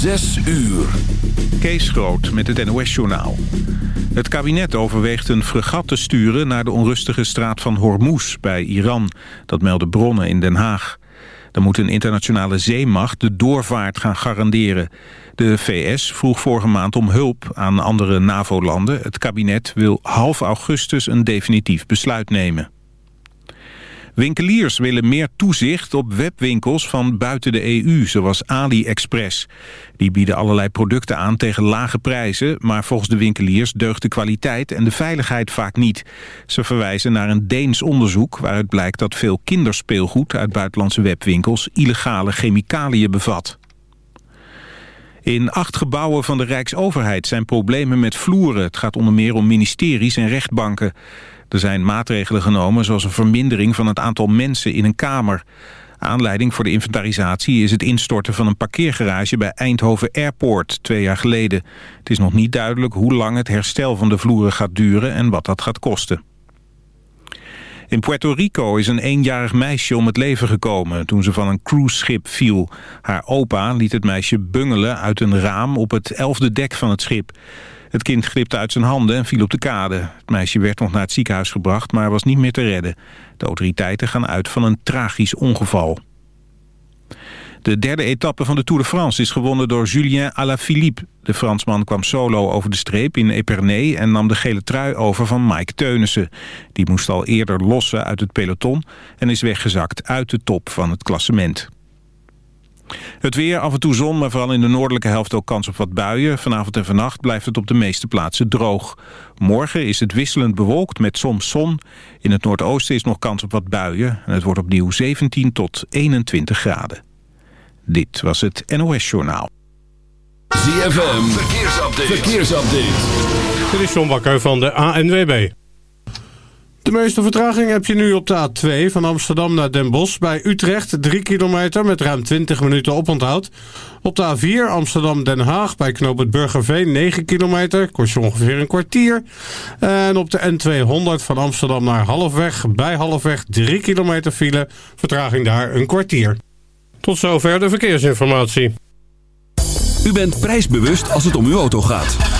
Zes uur. Kees Groot met het NOS-journaal. Het kabinet overweegt een fregat te sturen naar de onrustige straat van Hormuz bij Iran. Dat melden bronnen in Den Haag. Dan moet een internationale zeemacht de doorvaart gaan garanderen. De VS vroeg vorige maand om hulp aan andere NAVO-landen. Het kabinet wil half augustus een definitief besluit nemen. Winkeliers willen meer toezicht op webwinkels van buiten de EU, zoals AliExpress. Die bieden allerlei producten aan tegen lage prijzen, maar volgens de winkeliers deugt de kwaliteit en de veiligheid vaak niet. Ze verwijzen naar een Deens onderzoek waaruit blijkt dat veel kinderspeelgoed uit buitenlandse webwinkels illegale chemicaliën bevat. In acht gebouwen van de Rijksoverheid zijn problemen met vloeren. Het gaat onder meer om ministeries en rechtbanken. Er zijn maatregelen genomen zoals een vermindering van het aantal mensen in een kamer. Aanleiding voor de inventarisatie is het instorten van een parkeergarage bij Eindhoven Airport twee jaar geleden. Het is nog niet duidelijk hoe lang het herstel van de vloeren gaat duren en wat dat gaat kosten. In Puerto Rico is een eenjarig meisje om het leven gekomen toen ze van een cruiseschip viel. Haar opa liet het meisje bungelen uit een raam op het elfde dek van het schip. Het kind glipte uit zijn handen en viel op de kade. Het meisje werd nog naar het ziekenhuis gebracht, maar was niet meer te redden. De autoriteiten gaan uit van een tragisch ongeval. De derde etappe van de Tour de France is gewonnen door Julien Alaphilippe. De Fransman kwam solo over de streep in Epernay en nam de gele trui over van Mike Teunissen. Die moest al eerder lossen uit het peloton en is weggezakt uit de top van het klassement. Het weer, af en toe zon, maar vooral in de noordelijke helft ook kans op wat buien. Vanavond en vannacht blijft het op de meeste plaatsen droog. Morgen is het wisselend bewolkt met soms zon. In het noordoosten is nog kans op wat buien. En het wordt opnieuw 17 tot 21 graden. Dit was het NOS Journaal. ZFM, verkeersupdate. verkeersupdate. Dit is John Bakker van de ANWB. De meeste vertraging heb je nu op de A2 van Amsterdam naar Den Bosch. Bij Utrecht 3 kilometer met ruim 20 minuten oponthoud. Op de A4 Amsterdam-Den Haag bij knoop het Burgerveen 9 kilometer. Kost je ongeveer een kwartier. En op de N200 van Amsterdam naar Halfweg. Bij Halfweg 3 kilometer file. Vertraging daar een kwartier. Tot zover de verkeersinformatie. U bent prijsbewust als het om uw auto gaat.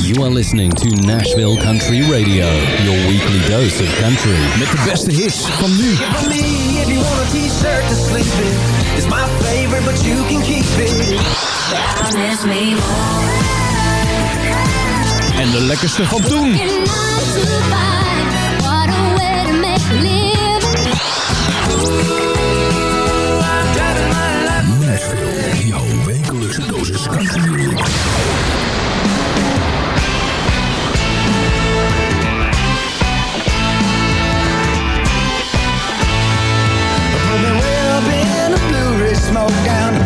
You are listening to Nashville Country Radio, your weekly dose of country. Met de beste hits van nu. Me, if you want a t-shirt to sleep in, it's my favorite, but you can keep it. En de lekkerste van toen. In a Blue Ridge smoke down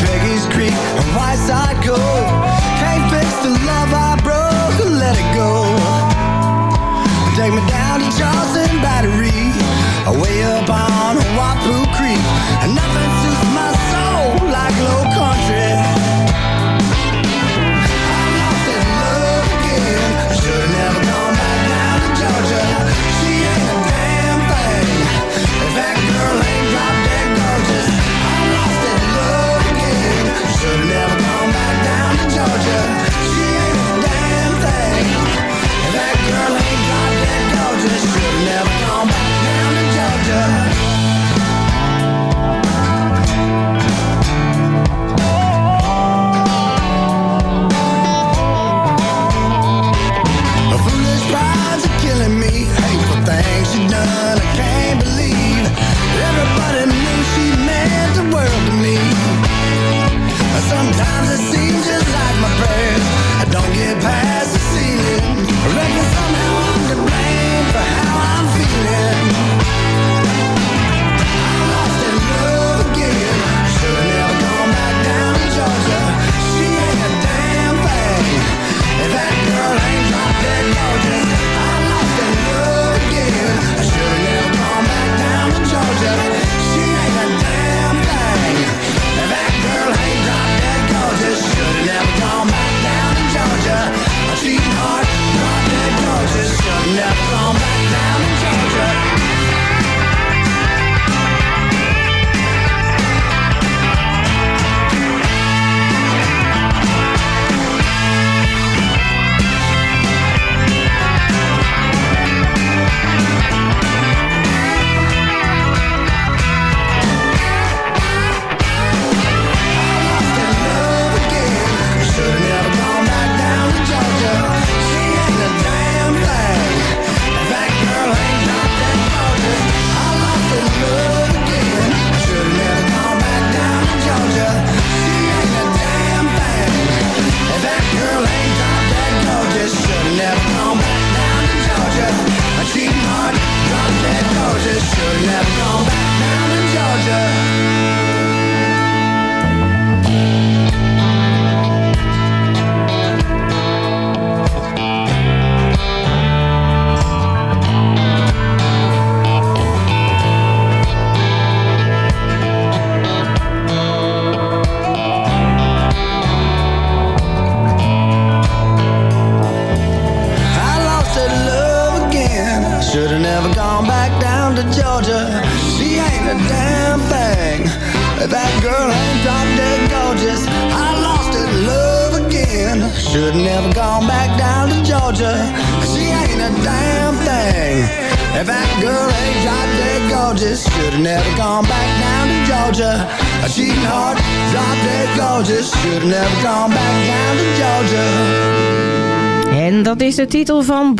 de titel van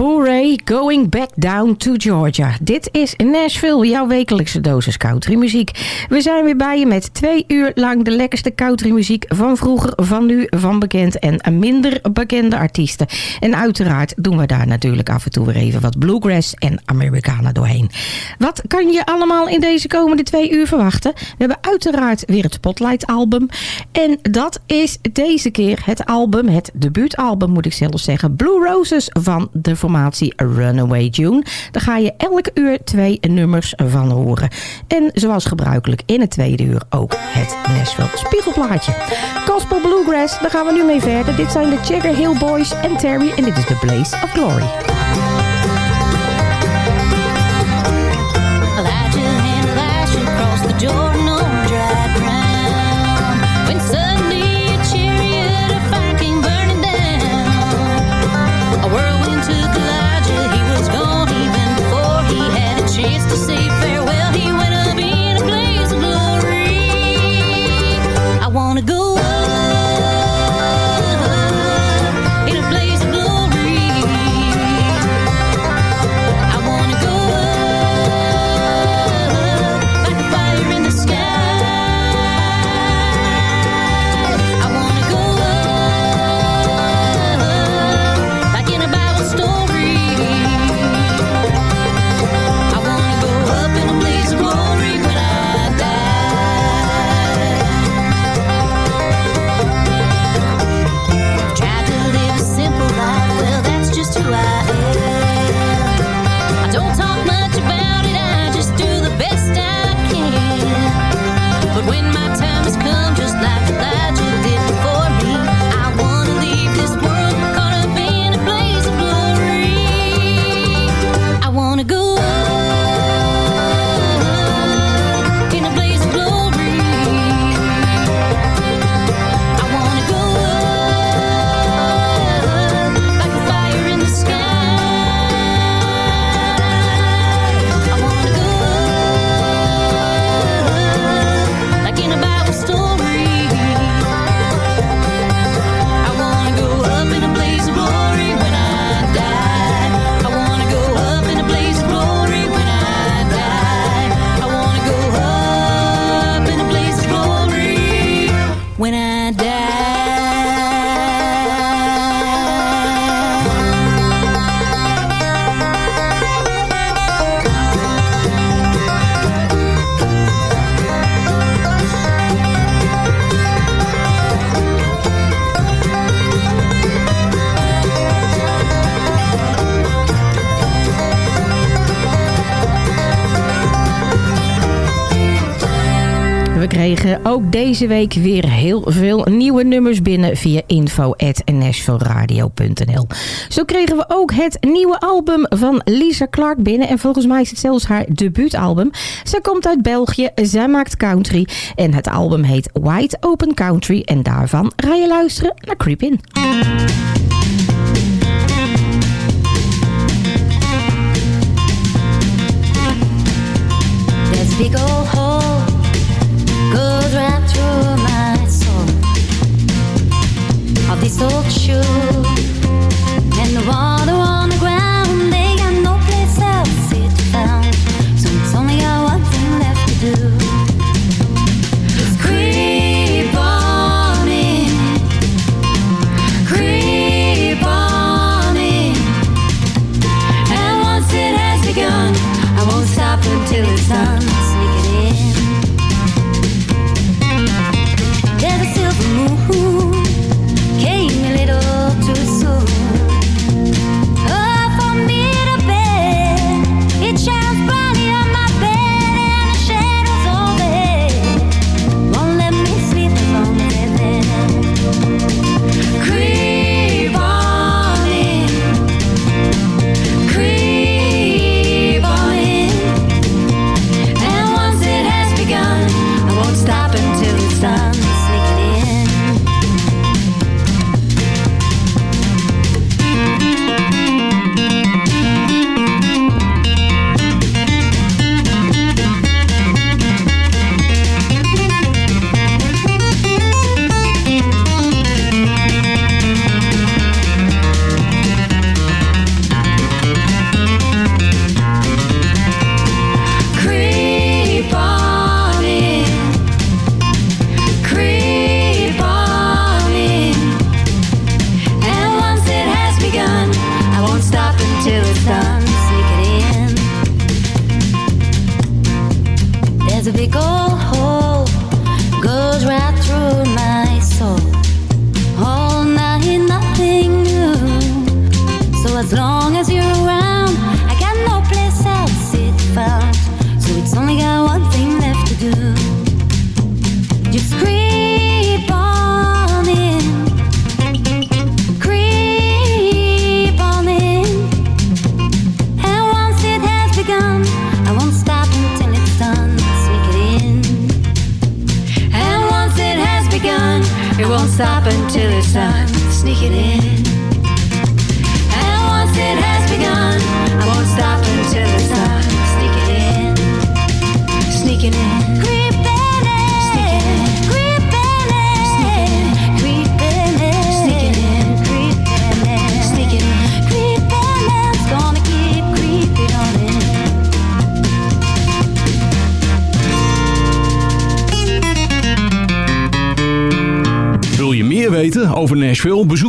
Going Back Down to Georgia. Dit is Nashville, jouw wekelijkse dosis countrymuziek. We zijn weer bij je met twee uur lang de lekkerste countrymuziek van vroeger, van nu, van bekend en minder bekende artiesten. En uiteraard doen we daar natuurlijk af en toe weer even wat bluegrass en Americana doorheen. Wat kan je allemaal in deze komende twee uur verwachten? We hebben uiteraard weer het Spotlight album. En dat is deze keer het album, het debuutalbum moet ik zelf zeggen, Blue Roses van de formatie Runaway June. Daar ga je elke uur twee nummers van horen. En zoals gebruikelijk in het tweede uur ook het Nashville Spiegelplaatje. Gospel Bluegrass, daar gaan we nu mee verder. Dit zijn de Jagger Hill Boys en Terry en dit is The Blaze of Glory. Ook deze week weer heel veel nieuwe nummers binnen via info.nashvilleradio.nl. Zo kregen we ook het nieuwe album van Lisa Clark binnen. En volgens mij is het zelfs haar debuutalbum. Zij komt uit België, zij maakt country. En het album heet Wide Open Country. En daarvan ga je luisteren naar Creep In. Of this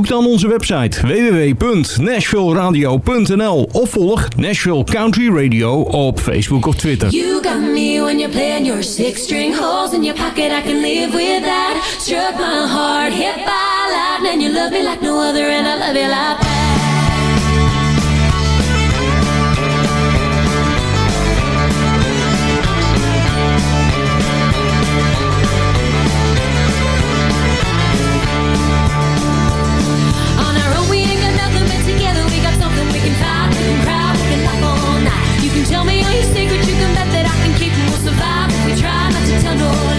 Dan onze website www.nashvilleradio.nl of volg Nashville Country Radio op Facebook of Twitter. You got me when you're playing your six string holes in your pocket. I can live with that. Struck my heart, hit by lightning. You love me like no other and I love you like you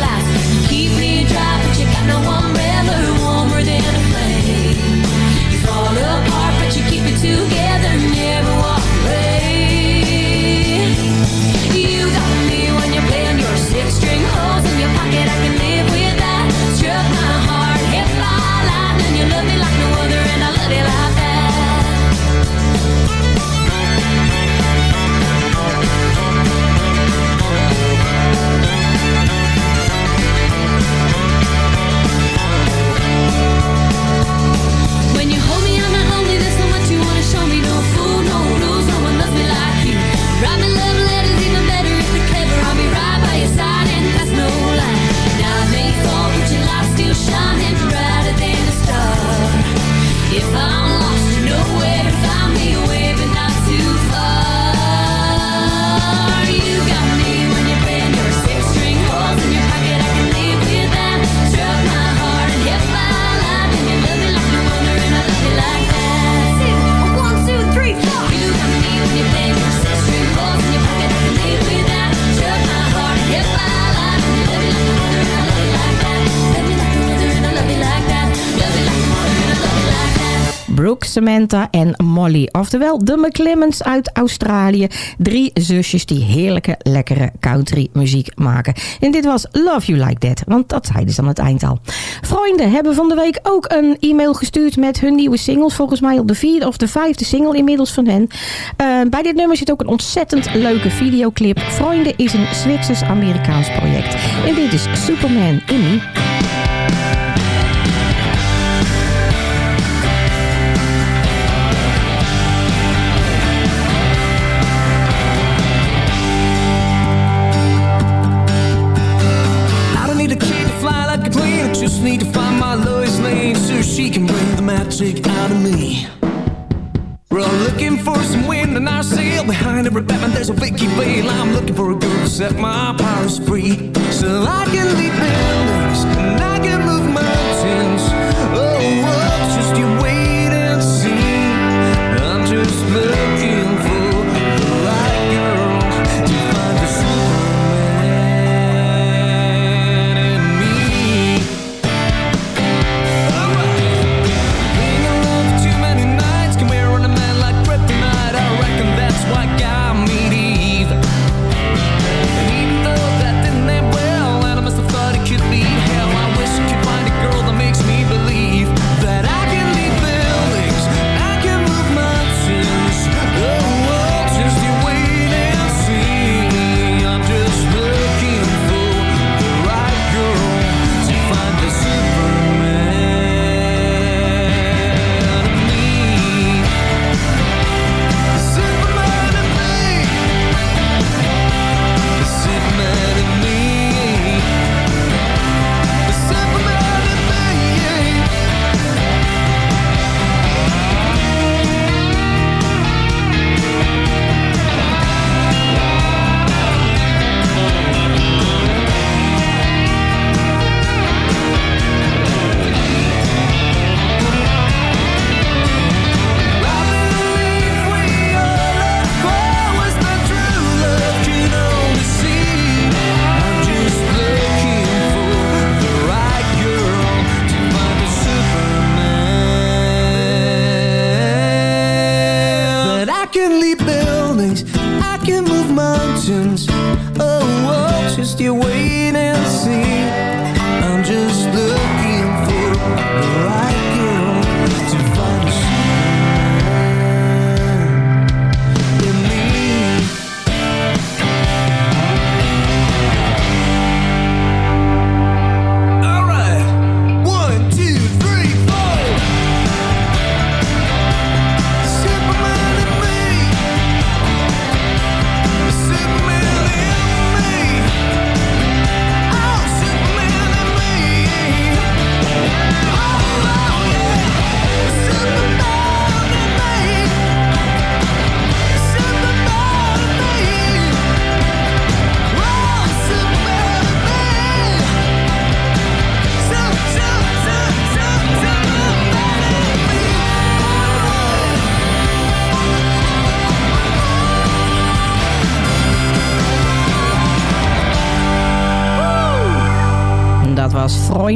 if I Brooke, Samantha en Molly. Oftewel de McClemmons uit Australië. Drie zusjes die heerlijke, lekkere country muziek maken. En dit was Love You Like That, want dat zeiden ze aan het eind al. Vrienden hebben van de week ook een e-mail gestuurd met hun nieuwe singles. Volgens mij op de vierde of de vijfde single inmiddels van hen. Eh, bij dit nummer zit ook een ontzettend leuke videoclip. Vrienden is een Zwitsers-Amerikaans project. En dit is Superman in behind every Batman there's a Vicky Vale I'm looking for a girl to set my powers free So I can leave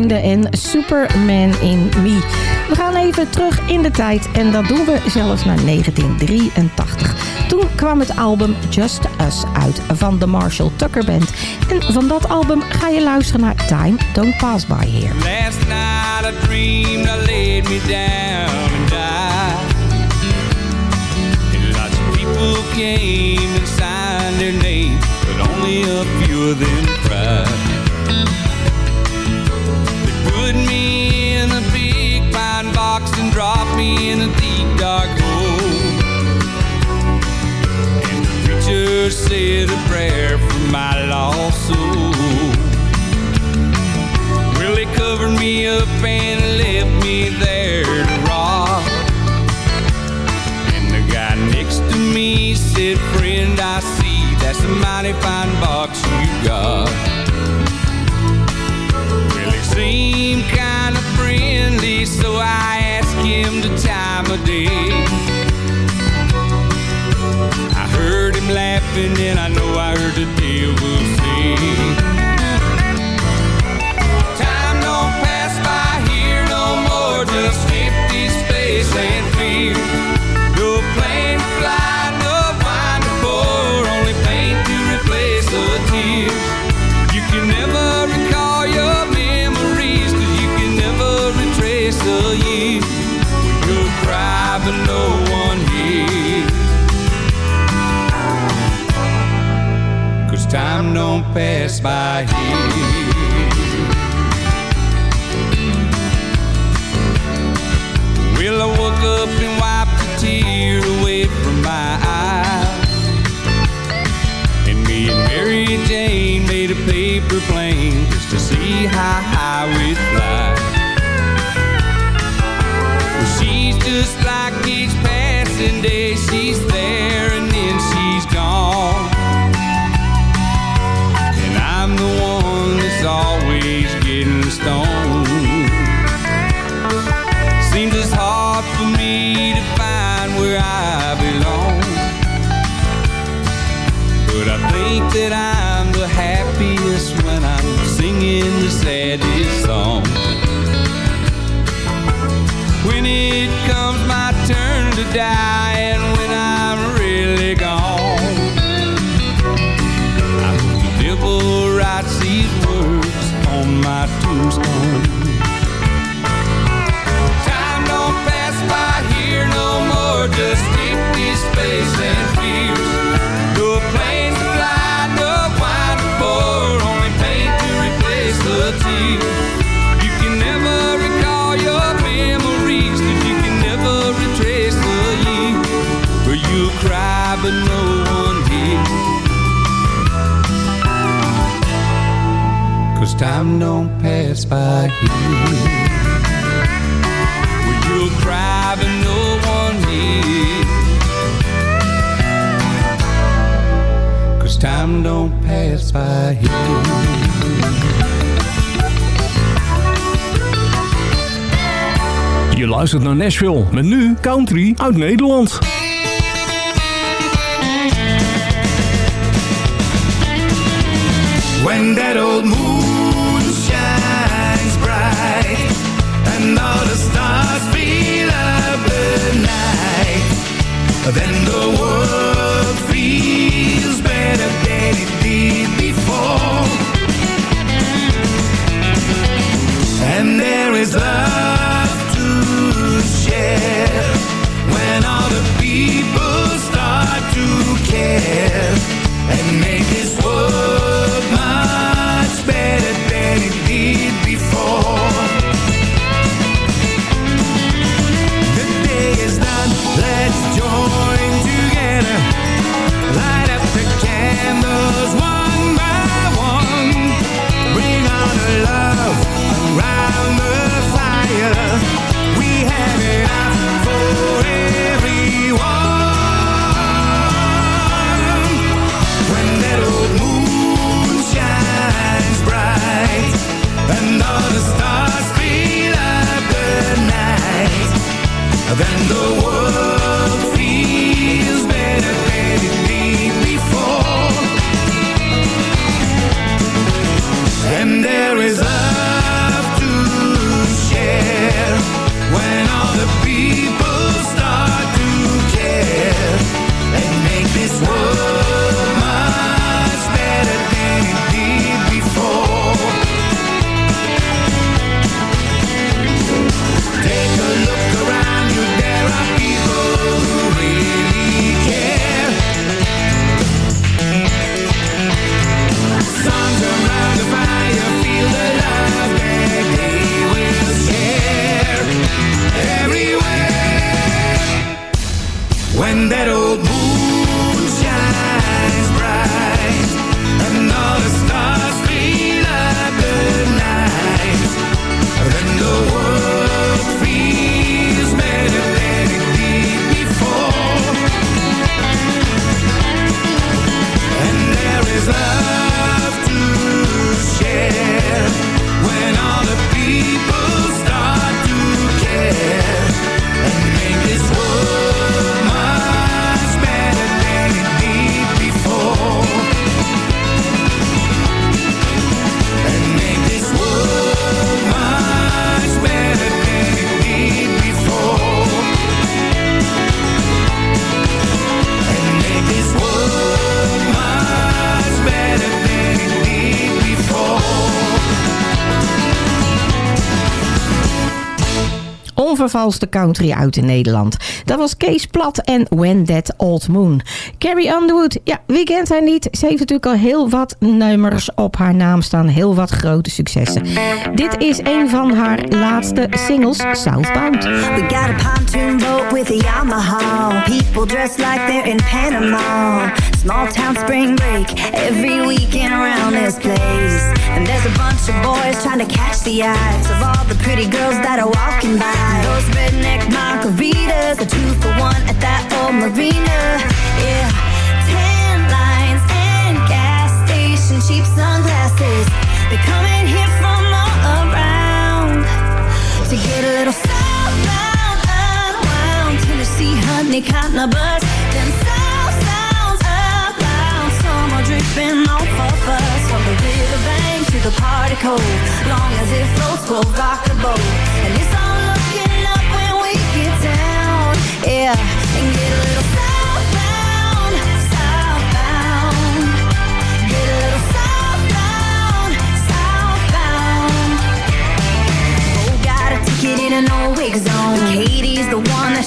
en Superman in Me. We gaan even terug in de tijd en dat doen we zelfs naar 1983. Toen kwam het album Just Us uit van de Marshall Tucker Band. En van dat album ga je luisteren naar Time Don't Pass By Here. Last night I dreamed I laid me down and came only a few them cried. Dropped me in a deep dark hole. And the preacher said a prayer for my lost soul. Well, they covered me up and left me there to rot. And the guy next to me said, Friend, I see that's a mighty fine box you got. Well, he seemed kind of friendly, so I him the time of day. I heard him laughing, and I know I heard the devil say. Time don't pass by here. Well, I woke up and wiped a tear away from my eyes. And me and Mary Jane made a paper plane just to see how high we'd fly. Well, she's just like each passing day. She's time don't pass by here. Where you'll cry, but no one hears. Cause time don't pass by here. Je luistert naar Nashville met nu country uit Nederland. Onvervalste country uit in Nederland. Dat was Kees Plat en When That Old Moon. Carrie Underwood, ja, wie kent haar niet? Ze heeft natuurlijk al heel wat nummers op haar naam staan. Heel wat grote successen. Dit is een van haar laatste singles, Southbound. We got a pontoon boat with a Yamaha. People dressed like they're in Panama. Small town spring break every weekend around this place. And there's a bunch of boys trying to catch the eyes of all the pretty girls that are walking by. Those redneck margaritas, a two for one at that old marina. Yeah, tan lines and gas station cheap sunglasses. They're coming here from all around to get a little southbound, unwound. Tennessee honey cotton a Dripping off of us from the riverbank to the party cove. Long as it floats, we'll rock the boat. And it's all looking up when we get down. Yeah, and get a little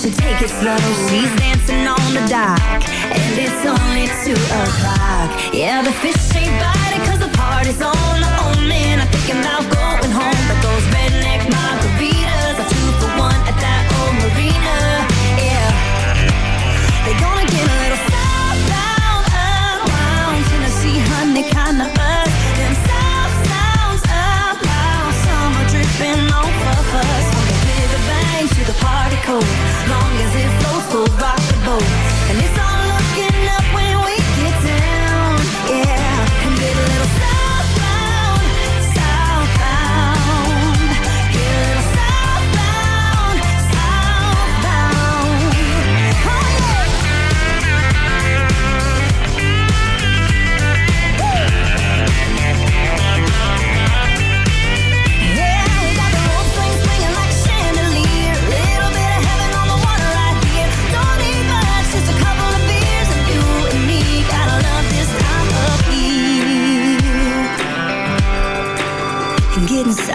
the should take it slow. She's dancing on the dock, and it's only two o'clock. Yeah, the fish ain't biting 'cause the party's on. Oh man, I'm thinking about going home, but those redneck margaritas are two for one at that old marina. Yeah, they're gonna get a little southbound, unwound. Tennessee honey kinda buzz. Them south sounds up loud. Summer dripping off of us. From the riverbank to the party cove.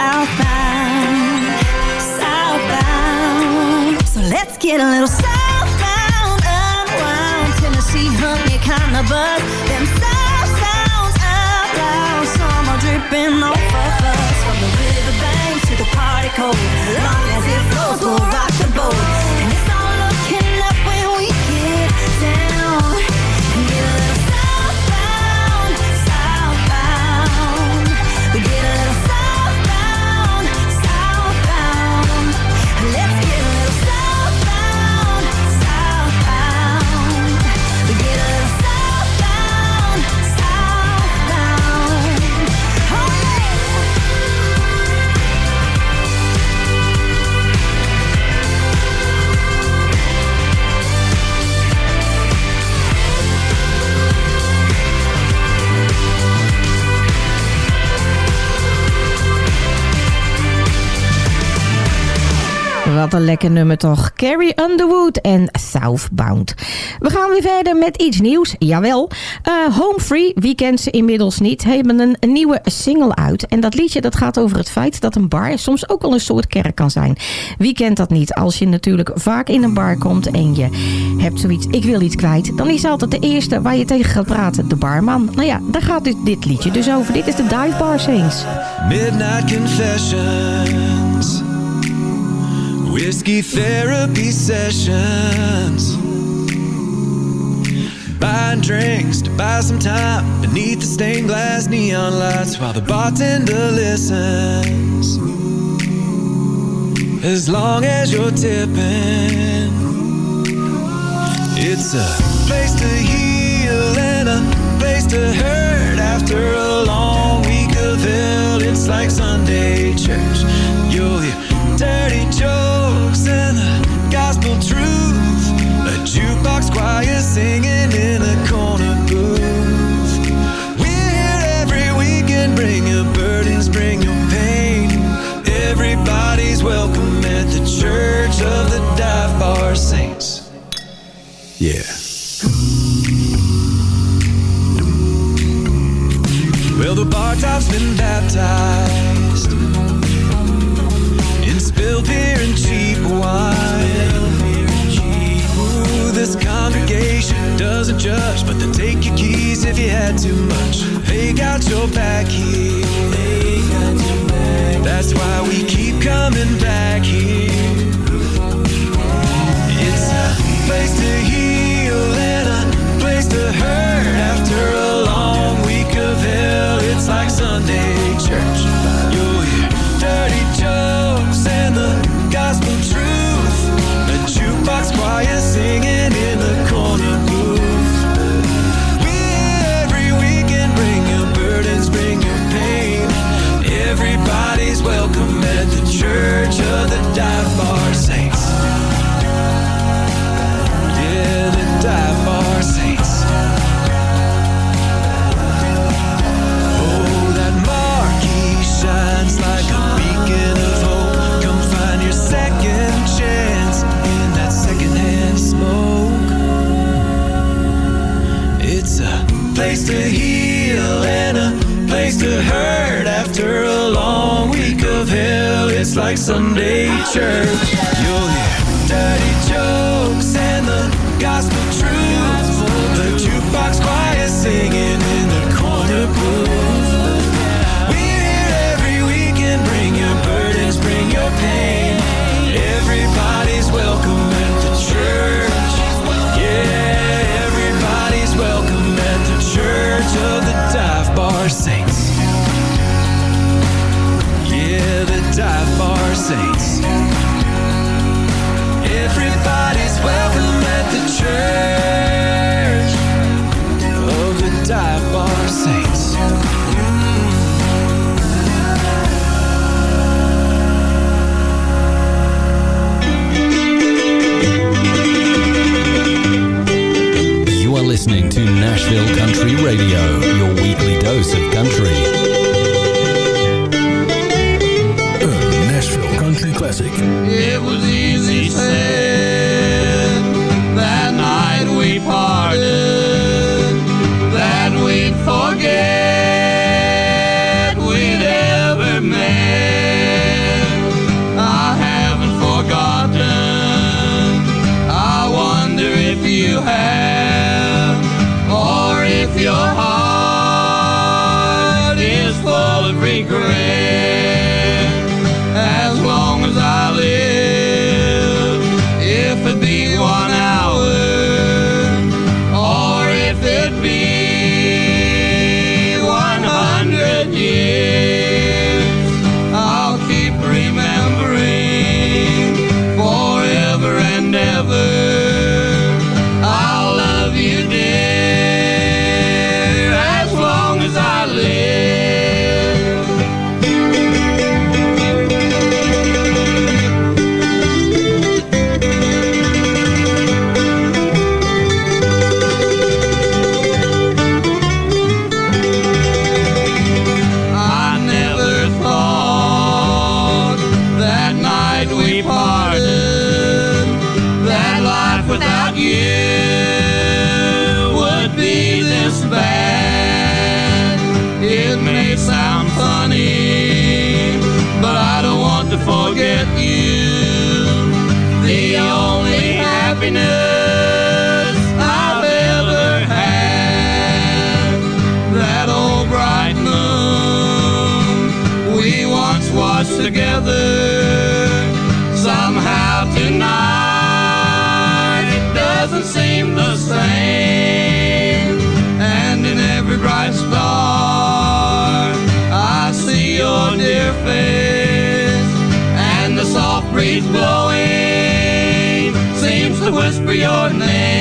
Southbound, southbound. So let's get a little southbound. Tennessee kind of buzz. Them south sounds dripping off of us. From the riverbank to the party. Long as it flows, we'll rock the boat. Wat een lekker nummer toch. Carrie Underwood en Southbound. We gaan weer verder met iets nieuws. Jawel. Eh Home Free, wie kent ze inmiddels niet, hebben een, nieuwe single uit. En dat liedje dat gaat over het feit dat een bar soms ook wel een soort kerk kan zijn. Wie kent dat niet? Als je natuurlijk vaak in een bar komt en je hebt zoiets, ik wil iets kwijt. Dan is altijd de eerste waar je tegen gaat praten, de barman. Nou ja, daar gaat dit, dit liedje dus over. Dit is de Dive Bar Saints. Midnight confessions, whiskey therapy sessions, buying drinks to buy some time beneath the stained glass neon lights while the bartender listens. As long as you're tipping, it's a place to heal and a place to hurt after a long week of hell. It's like Sunday church. You'll hear dirty jokes jukebox choir singing in a corner booth. We're here every weekend. Bring your burdens, bring your pain. Everybody's welcome at the Church of the Dive Bar Saints. Yeah. Well, the bar top's been baptized in spilled beer and cheap wine. This congregation doesn't judge, but they take your keys if you had too much. They got your back here. That's why we keep coming back here. It's a place to heal and a place to hurt hurt after a long week of hell. It's like Sunday church. You'll hear dirty forget you. The only happiness I've ever had. That old bright moon we once watched together. Seems to whisper your name.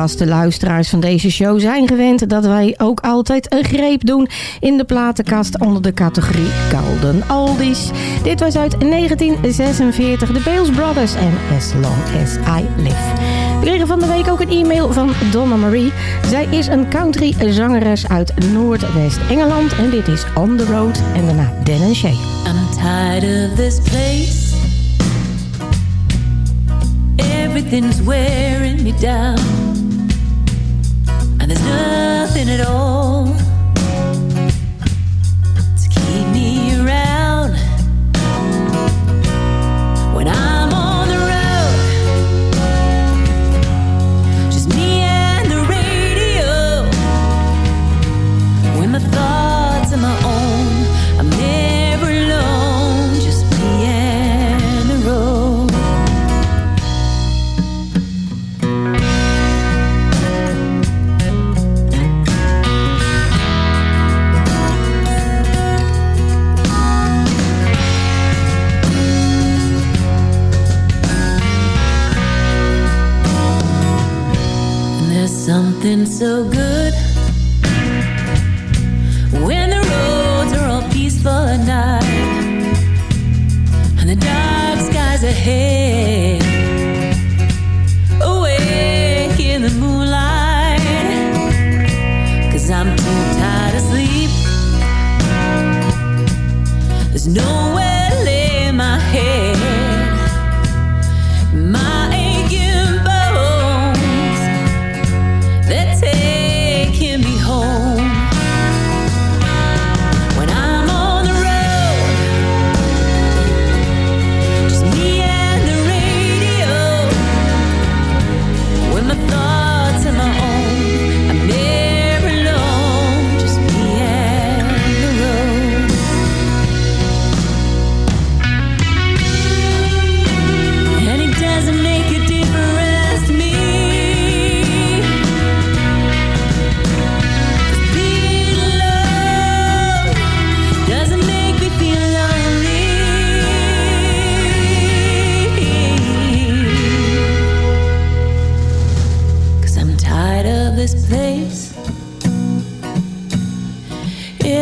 Vaste luisteraars van deze show zijn gewend dat wij ook altijd een greep doen in de platenkast onder de categorie Golden Oldies. Dit was uit 1946, de Bales Brothers en As Long As I Live. We kregen van de week ook een e-mail van Donna Marie. Zij is een country zangeres uit Noordwest-Engeland en dit is On The Road en daarna Dan Shay. I'm tired of this place. Everything's wearing me down. There's nothing at all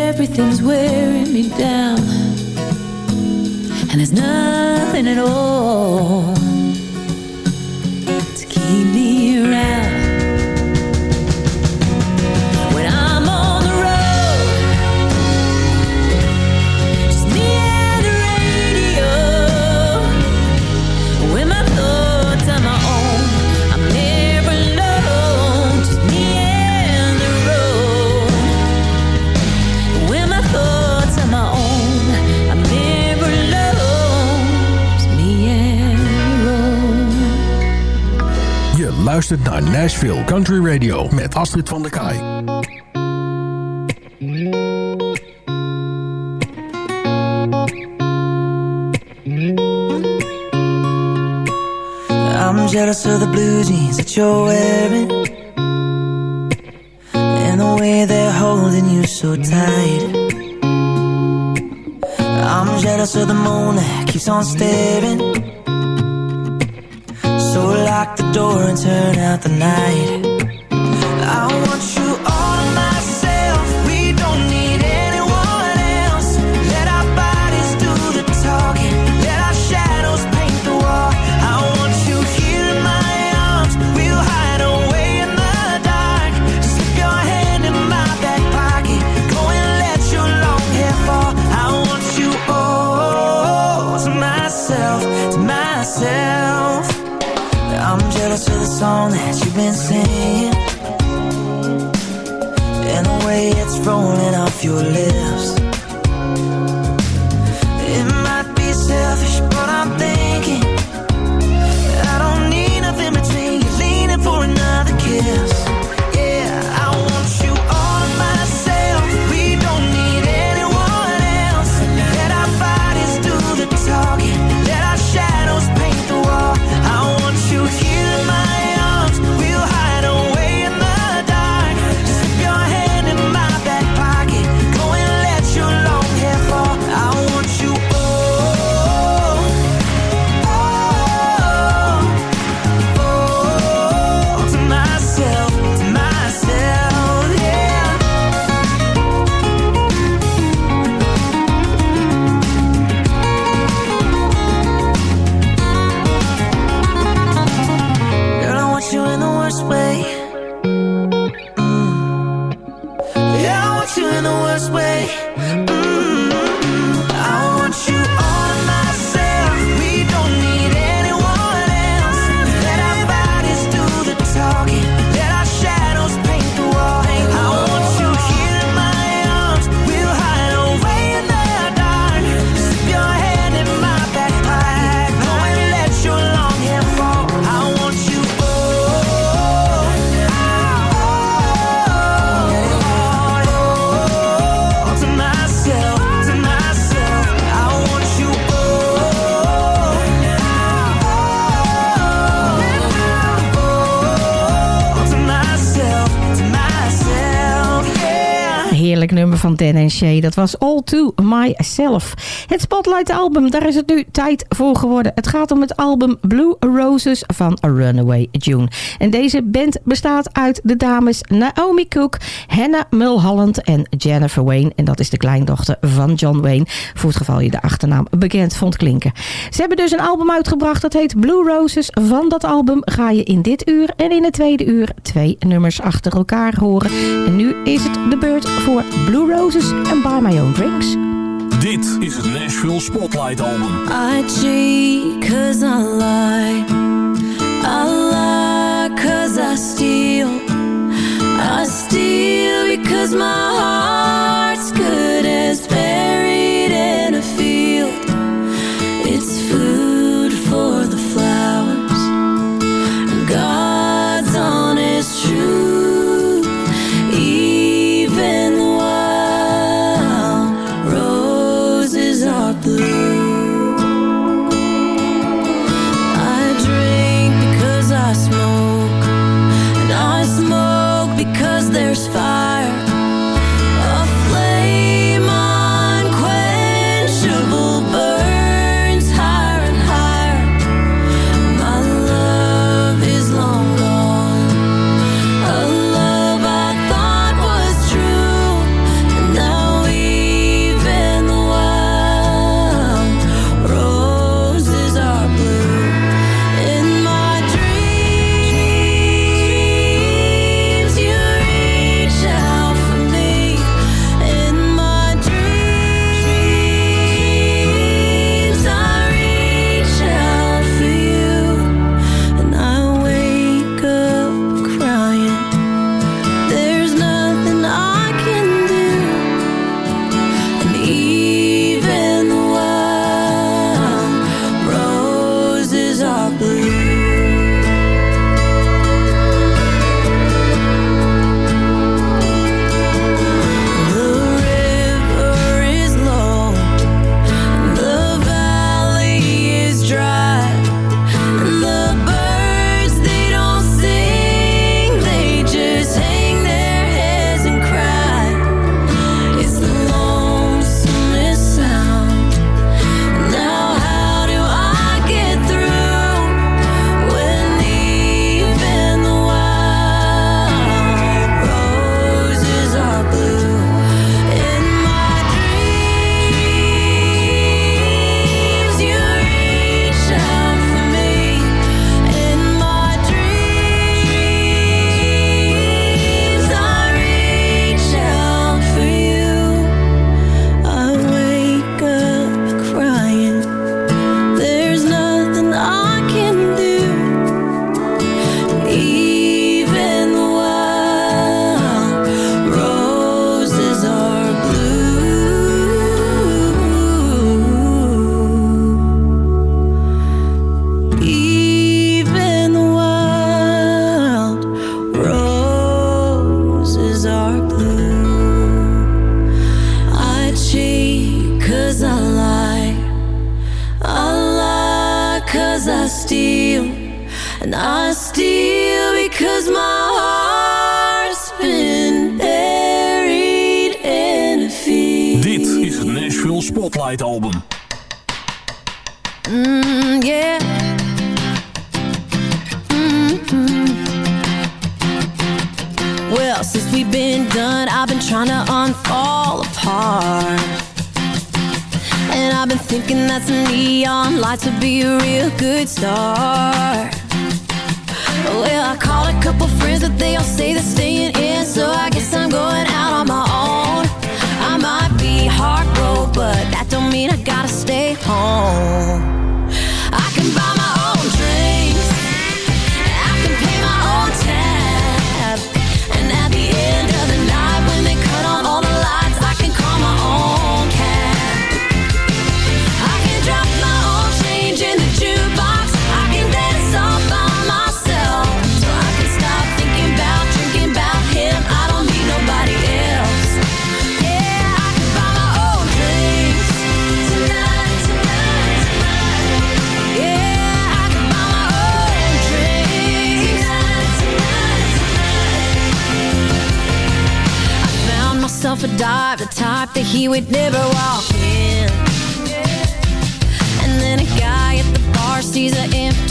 Everything's wearing me down. And there's nothing at all to keep me around. Luistert naar Nashville Country Radio met Astrid van der Kaai. I'm jealous of the blue jeans that you're wearing And the way they're holding you so tight I'm jealous of the moon that keeps on staring lock the door and turn out the night. I want you will live. Van Dan Shay. Dat was All To Myself. Het Spotlight album, daar is het nu tijd voor geworden. Het gaat om het album Blue Roses van Runaway June. En deze band bestaat uit de dames Naomi Cook, Hannah Mulholland en Jennifer Wayne. En dat is de kleindochter van John Wayne. Voor het geval je de achternaam bekend vond klinken. Ze hebben dus een album uitgebracht dat heet Blue Roses. Van dat album ga je in dit uur en in het tweede uur twee nummers achter elkaar horen. En nu is het de beurt voor Blue Roses en Buy My Own Drinks. Dit is het Nashville Spotlight Album. I cheat cause I lie. I lie cause I steal. I steal because my heart's good thinking that some neon lights would be a real good start. Well, I called a couple friends, but they all say they're staying in, so I guess I'm going out on my own. I might be heartbroken, but that don't mean I gotta stay home. I can buy my own drinks, I can pay my own tax. himself a dive, the type that he would never walk in. And then a guy at the bar sees an empty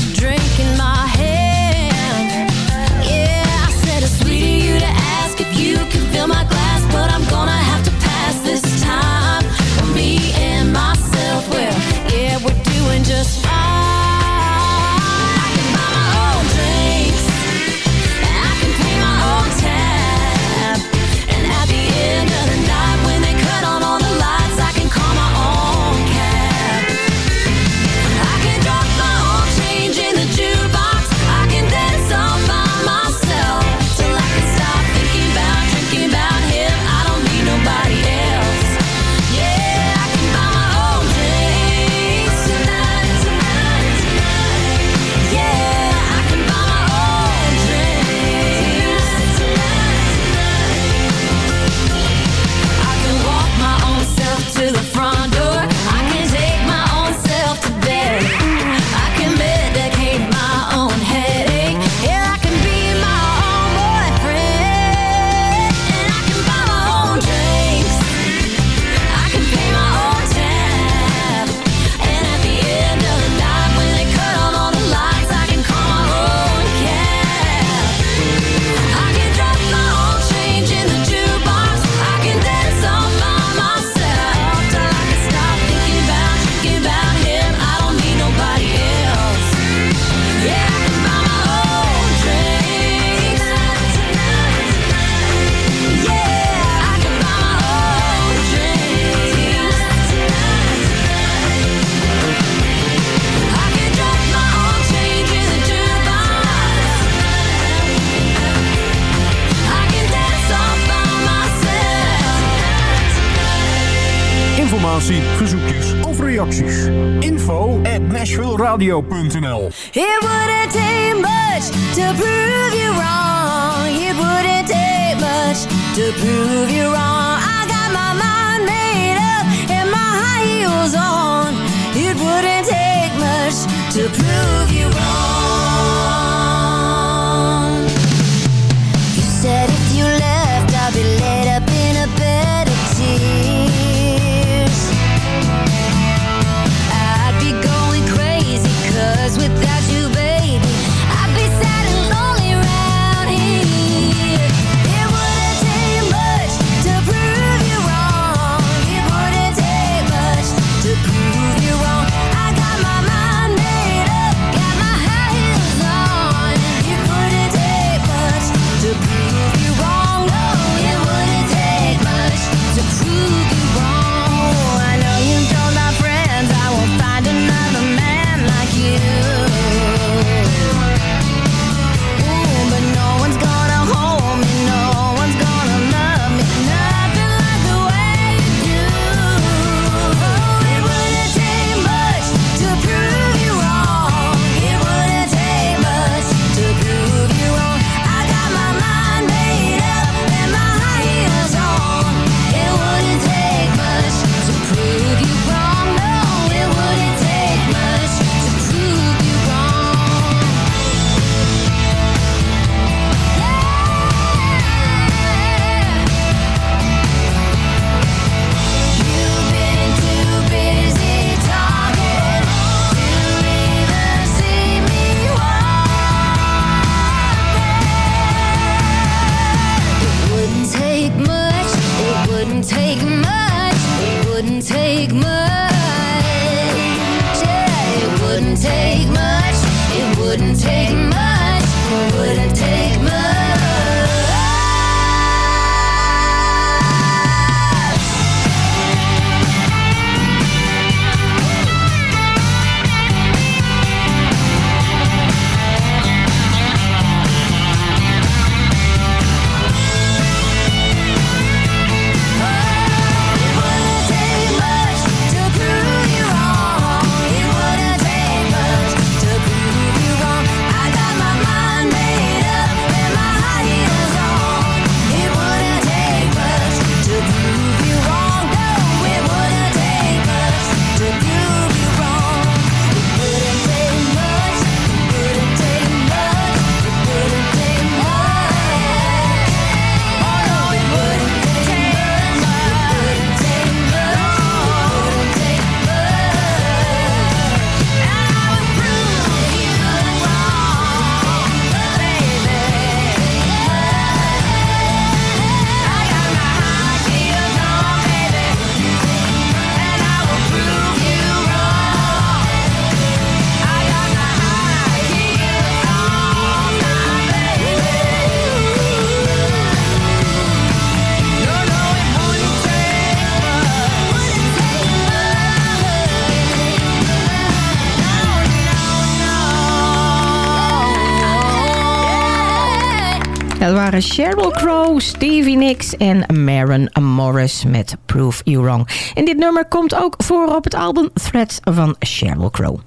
Stevie Nicks en Maren Morris met Prove You Wrong. En dit nummer komt ook voor op het album Threads van Sheryl Crow.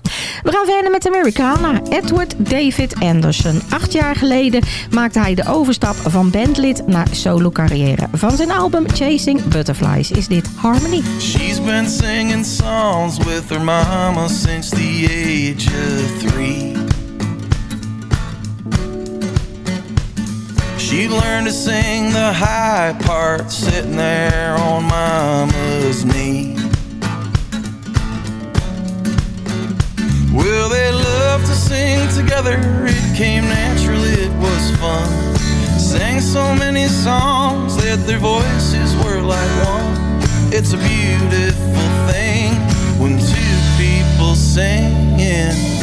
We gaan verder met Americana. Edward David Anderson. Acht jaar geleden maakte hij de overstap van bandlid naar solo carrière. Van zijn album Chasing Butterflies is dit Harmony. She's been singing songs with her mama since the age of three. She learned to sing the high part sitting there on mama's knee. Well, they loved to sing together. It came naturally, it was fun. Sang so many songs that their voices were like one. It's a beautiful thing when two people singing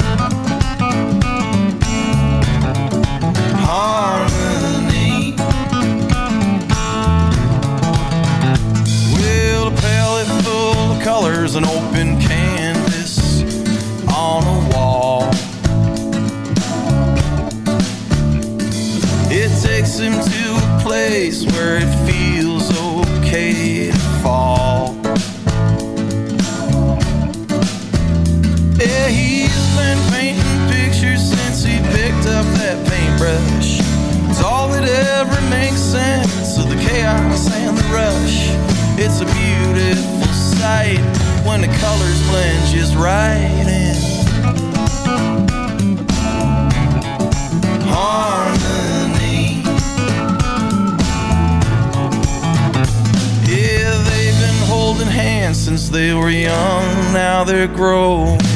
grow.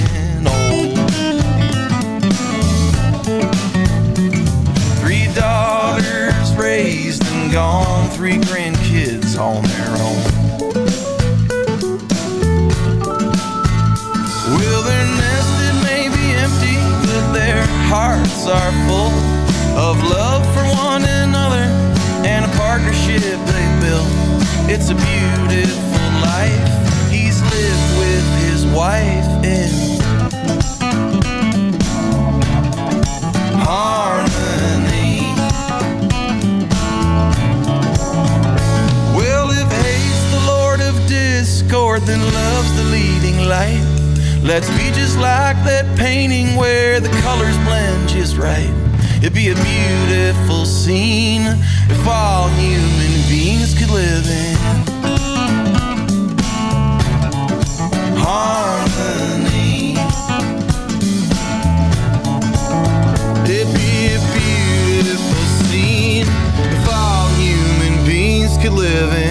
Right. It'd be a beautiful scene if all human beings could live in harmony. It'd be a beautiful scene if all human beings could live in.